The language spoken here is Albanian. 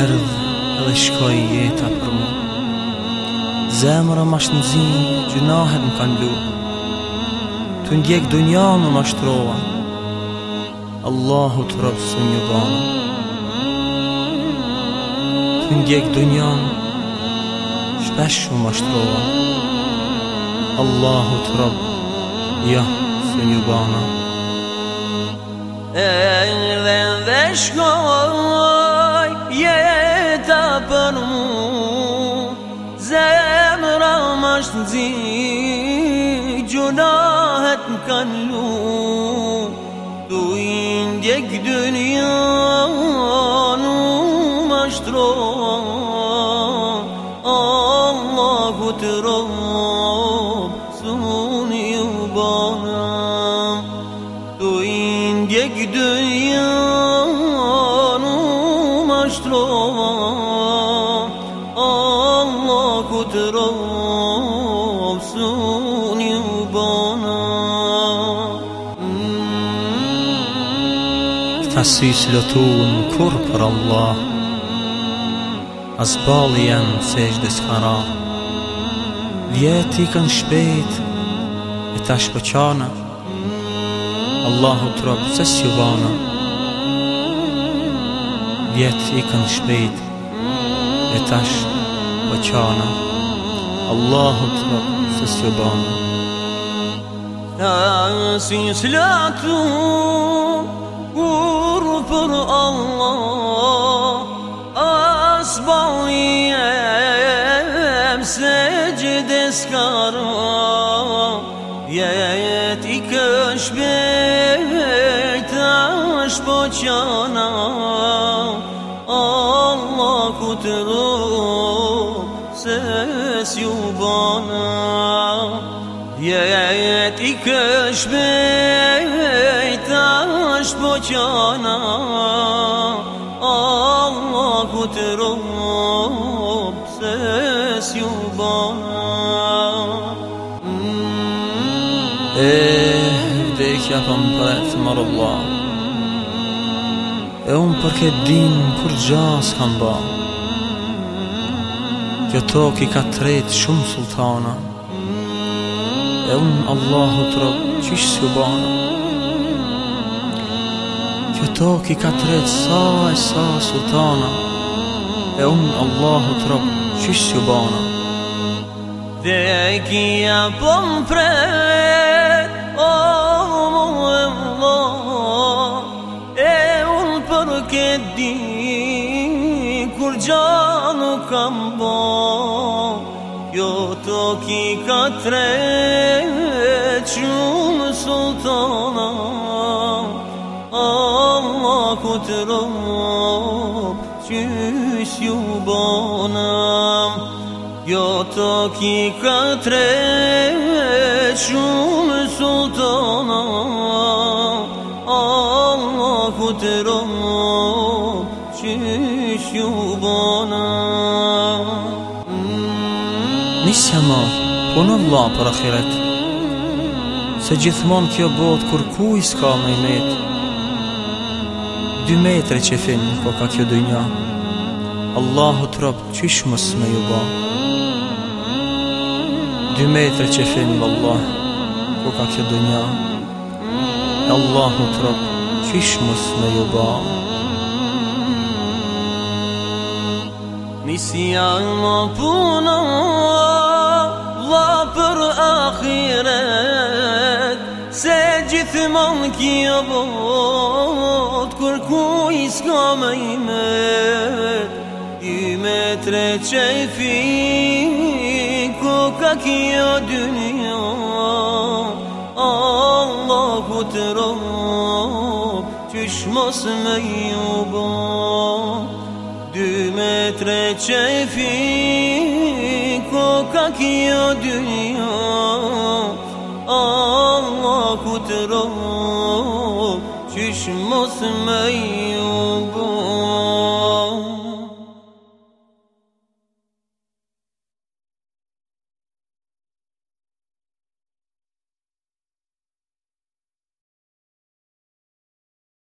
erdh edhe shkoj jeta Zemra ma Zemrë më ashtë nëzimë, gjunahet më kanë lu Të ndjek dë një anë Allahu të robë së një banë Të ndjek dë një anë Shpesh Allahu të robë Ja, së një banë E dhe dhe shkoj داشت زی جناهت کنلو تو این یک دنیا نومشت رو الله ترو سونی بانم تو این یک دنیا Këtë rohëm së një bëna Këtë mm. asys lëtu në kur për Allah Az janë sejtë dhe s'kara Vjet i kënë shpejt E tash pëqana Allahu të rohëm së një bëna Vjet i kënë shpejt E tash pëqana وچانا الله أكبر سسبانا ناسيس لا غرفر الله أصبعي سجد اسكارا يأتي كش بيت عش بوچانا الله كترو se si u bona Vjet i kësh me tash po qana Allah ku të rob se si u bona E dhe kja pëm për e të marë E unë përket din kur gjas kam banë Kjo tok i ka tret shumë sultana E unë Allahu të rogë qishë si u banë Kjo tok i ka tret sa e sa sultana E unë Allahu të rogë qishë si u banë Dhe e kia pëm prejt O mu e E unë për këtë di Kur gjo nuk kam bon Yo toki katre çul sultana Allah kutlu çüş yubana Yo toki katre çul sultana Allah kutrum çüş yubana Në sema, po në vla për akiret Se gjithmon kjo bot kur ku i s'ka me i met Dë metre që fin po ka kjo dënja Allahu të rëpë qysh mës me ju ba Dë metre që fin Allah Po ka kjo dënja Allahu të rëpë qysh mës me ju ba Nisi janë më punë دنیا بود کرکویس گامایمه دیمه تر چیفی کوکاکی دنیا الله کتراب چشماس میوبا دیمه تر چیفی کوکاکی دنیا Allah kudrum چشم از میون